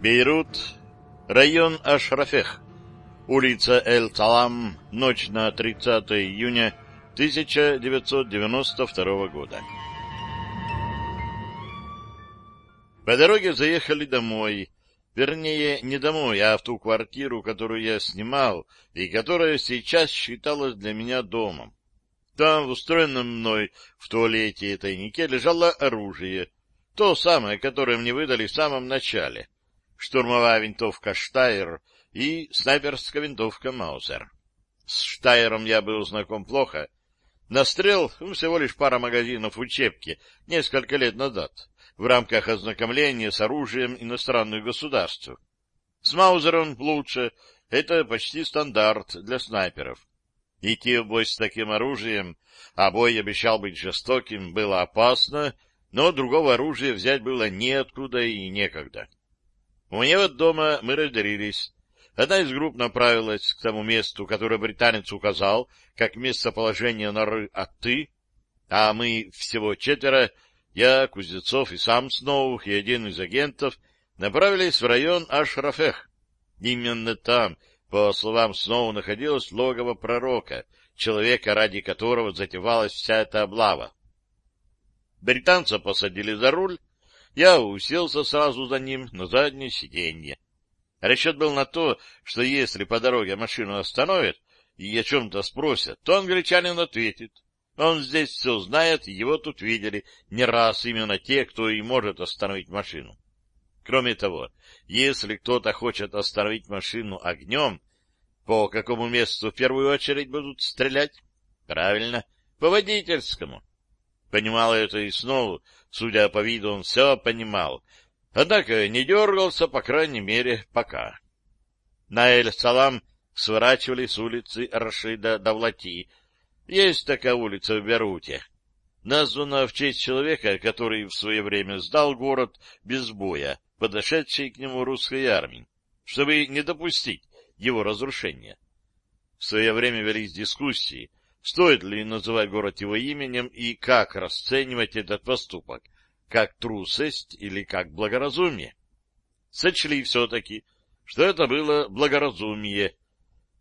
Бейрут, район Ашрафех, улица Эль-Салам, ночь на 30 июня 1992 года. По дороге заехали домой, вернее, не домой, а в ту квартиру, которую я снимал и которая сейчас считалась для меня домом. Там, в устроенном мной в туалете и тайнике, лежало оружие, то самое, которое мне выдали в самом начале — штурмовая винтовка «Штайр» и снайперская винтовка «Маузер». С «Штайром» я был знаком плохо. Настрел ну, всего лишь пара магазинов учебки несколько лет назад в рамках ознакомления с оружием иностранных государств. С «Маузером» лучше. Это почти стандарт для снайперов. Идти в бой с таким оружием, а бой обещал быть жестоким, было опасно, но другого оружия взять было неоткуда и некогда. У меня вот дома мы разделились. Одна из групп направилась к тому месту, которое британец указал, как местоположение норы Атты, а мы всего четверо, я, Кузнецов и сам Сноух, и один из агентов, направились в район Ашрафех. Именно там, по словам Сноу, находилось логово пророка, человека, ради которого затевалась вся эта облава. Британца посадили за руль, я уселся сразу за ним на заднее сиденье. Расчет был на то, что если по дороге машину остановят и о чем-то спросят, то англичанин ответит. Он здесь все знает, его тут видели не раз именно те, кто и может остановить машину. Кроме того, если кто-то хочет остановить машину огнем, по какому месту в первую очередь будут стрелять? Правильно, по водительскому. Понимал это и снова, судя по виду, он все понимал. Однако не дергался, по крайней мере, пока. На Эль-Салам сворачивали с улицы Рашида Давлати. Есть такая улица в Беруте. Названа в честь человека, который в свое время сдал город без боя, подошедшей к нему русской армии, чтобы не допустить его разрушения. В свое время велись дискуссии, Стоит ли называть город его именем и как расценивать этот поступок, как трусость или как благоразумие? Сочли все-таки, что это было благоразумие.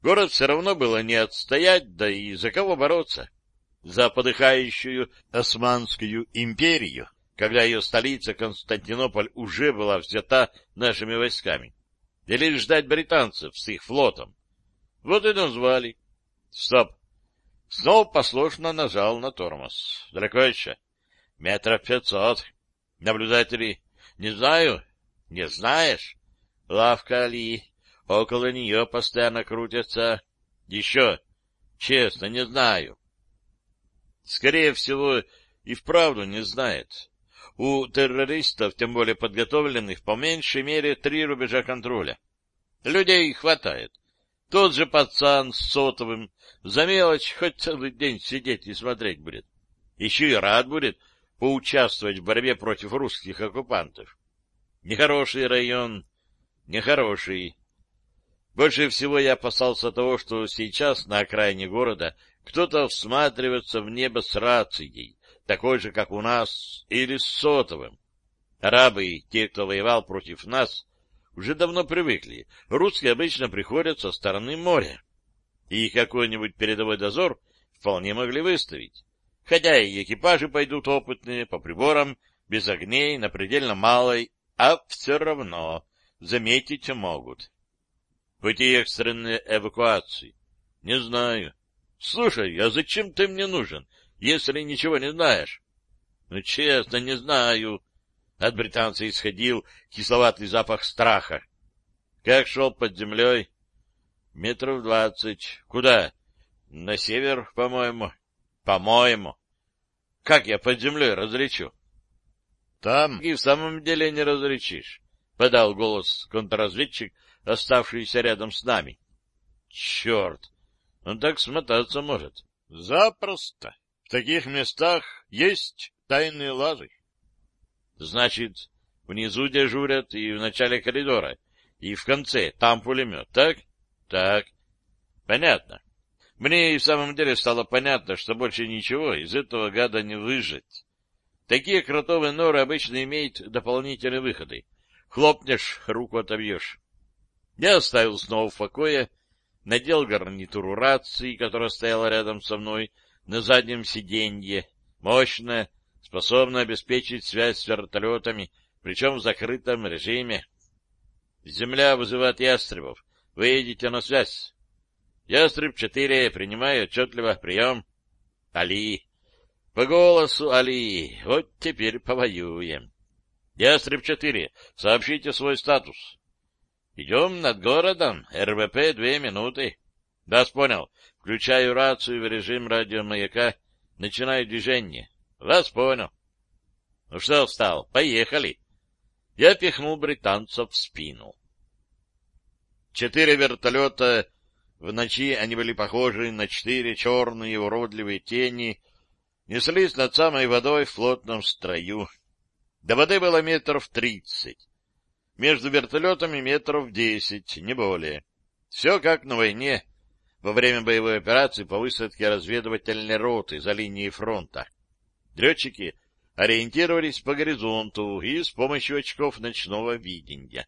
Город все равно было не отстоять, да и за кого бороться? За подыхающую Османскую империю, когда ее столица Константинополь уже была взята нашими войсками. Или ждать британцев с их флотом. Вот и назвали. Стоп. Снова послушно нажал на тормоз. Далеко еще? Метров пятьсот. Наблюдатели? Не знаю. Не знаешь? Лавка Али. Около нее постоянно крутятся. Еще? Честно, не знаю. Скорее всего, и вправду не знает. У террористов, тем более подготовленных, по меньшей мере три рубежа контроля. Людей хватает. Тот же пацан с сотовым за мелочь хоть целый день сидеть и смотреть будет. Еще и рад будет поучаствовать в борьбе против русских оккупантов. Нехороший район, нехороший. Больше всего я опасался того, что сейчас на окраине города кто-то всматривается в небо с рацией, такой же, как у нас, или с сотовым. Арабы, те, кто воевал против нас, уже давно привыкли. Русские обычно приходят со стороны моря и какой-нибудь передовой дозор вполне могли выставить. Хотя и экипажи пойдут опытные, по приборам, без огней, на предельно малой, а все равно заметить могут. Пути экстренной эвакуации? Не знаю. Слушай, а зачем ты мне нужен, если ничего не знаешь? Ну, честно, не знаю. От британца исходил кисловатый запах страха. Как шел под землей? Метров двадцать. Куда? На север, по-моему. По-моему. Как я под землей различу? Там и в самом деле не различишь, — подал голос контрразведчик, оставшийся рядом с нами. Черт! Он так смотаться может. Запросто. В таких местах есть тайные лазы. Значит, внизу дежурят и в начале коридора, и в конце, там пулемет, так? Так. Понятно. Мне и в самом деле стало понятно, что больше ничего из этого гада не выжить. Такие кротовые норы обычно имеют дополнительные выходы. Хлопнешь, руку отобьешь. Я оставил снова в покое, надел гарнитуру рации, которая стояла рядом со мной на заднем сиденье, мощная, способна обеспечить связь с вертолетами, причем в закрытом режиме. Земля вызывает ястребов. Выйдите на связь. Ястреб-4, принимаю отчетливо, прием. Али. По голосу Али. Вот теперь повоюем. Ястреб-4, сообщите свой статус. Идем над городом. РВП две минуты. Да, понял. Включаю рацию в режим радиомаяка. Начинаю движение. Вас понял. Ну что встал? Поехали. Я пихнул британца в спину. Четыре вертолета, в ночи они были похожи на четыре черные уродливые тени, неслись над самой водой в плотном строю. До воды было метров тридцать. Между вертолетами метров десять, не более. Все как на войне, во время боевой операции по высадке разведывательной роты за линией фронта. Летчики ориентировались по горизонту и с помощью очков ночного видения.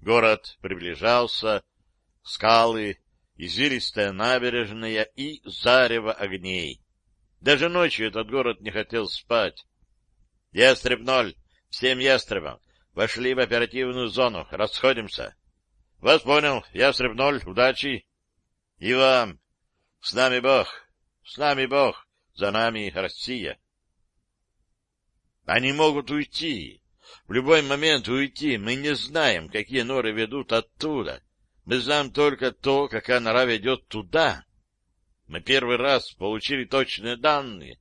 Город приближался, скалы, извилистая набережная и зарево огней. Даже ночью этот город не хотел спать. Ястреб ноль, всем ястребам, вошли в оперативную зону, расходимся. Вас понял, ястреб ноль, удачи. И вам. С нами Бог, с нами Бог, за нами Россия. Они могут уйти. В любой момент уйти. Мы не знаем, какие норы ведут оттуда. Мы знаем только то, какая нора ведет туда. Мы первый раз получили точные данные.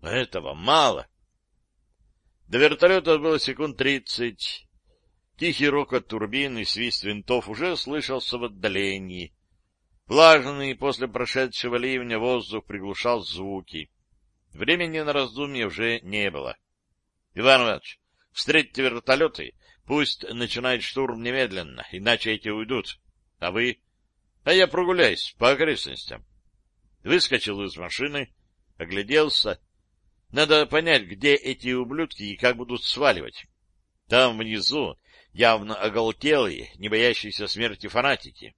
Но этого мало. До вертолета было секунд тридцать. Тихий рокот турбин и свист винтов уже слышался в отдалении. Влажный после прошедшего ливня воздух приглушал звуки. Времени на раздумье уже не было. — Иван Иванович, встретьте вертолеты, пусть начинает штурм немедленно, иначе эти уйдут. А вы? А я прогуляюсь по окрестностям. Выскочил из машины, огляделся. Надо понять, где эти ублюдки и как будут сваливать. Там внизу явно оголтелые, не боящиеся смерти фанатики.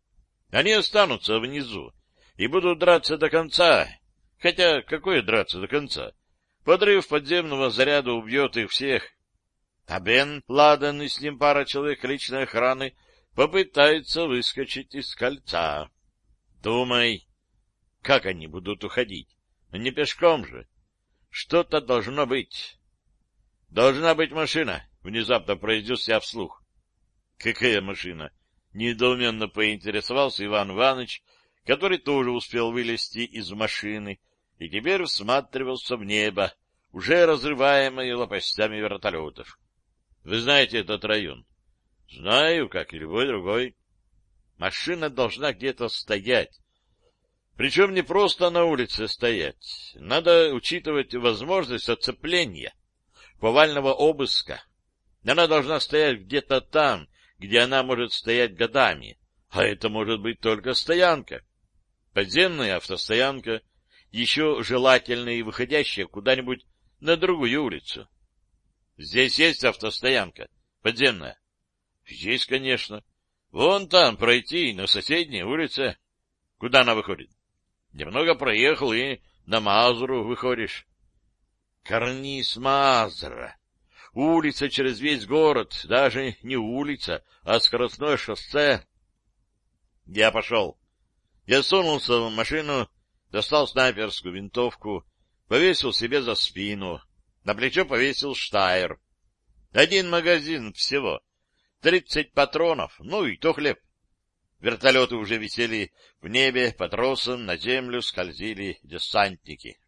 Они останутся внизу и будут драться до конца. Хотя какое драться до конца? Подрыв подземного заряда убьет их всех. А Бен Ладен и с ним пара человек личной охраны попытаются выскочить из кольца. Думай, как они будут уходить? Не пешком же. Что-то должно быть. Должна быть машина, — внезапно произнес я вслух. — Какая машина? — недоуменно поинтересовался Иван Иванович, который тоже успел вылезти из машины и теперь всматривался в небо, уже разрываемое лопастями вертолетов. Вы знаете этот район? Знаю, как и любой другой. Машина должна где-то стоять. Причем не просто на улице стоять. Надо учитывать возможность оцепления, повального обыска. Она должна стоять где-то там, где она может стоять годами. А это может быть только стоянка. Подземная автостоянка — еще желательно и выходящая куда-нибудь на другую улицу. Здесь есть автостоянка, подземная? Есть, конечно. Вон там пройти, на соседней улице. Куда она выходит? Немного проехал и на Мазуру выходишь. Карниз Мазра. Улица через весь город, даже не улица, а скоростное шоссе. Я пошел. Я сунулся в машину, достал снайперскую винтовку, повесил себе за спину, на плечо повесил штайр. Один магазин всего, тридцать патронов, ну и то хлеб. Вертолеты уже висели в небе, по тросам на землю скользили десантники.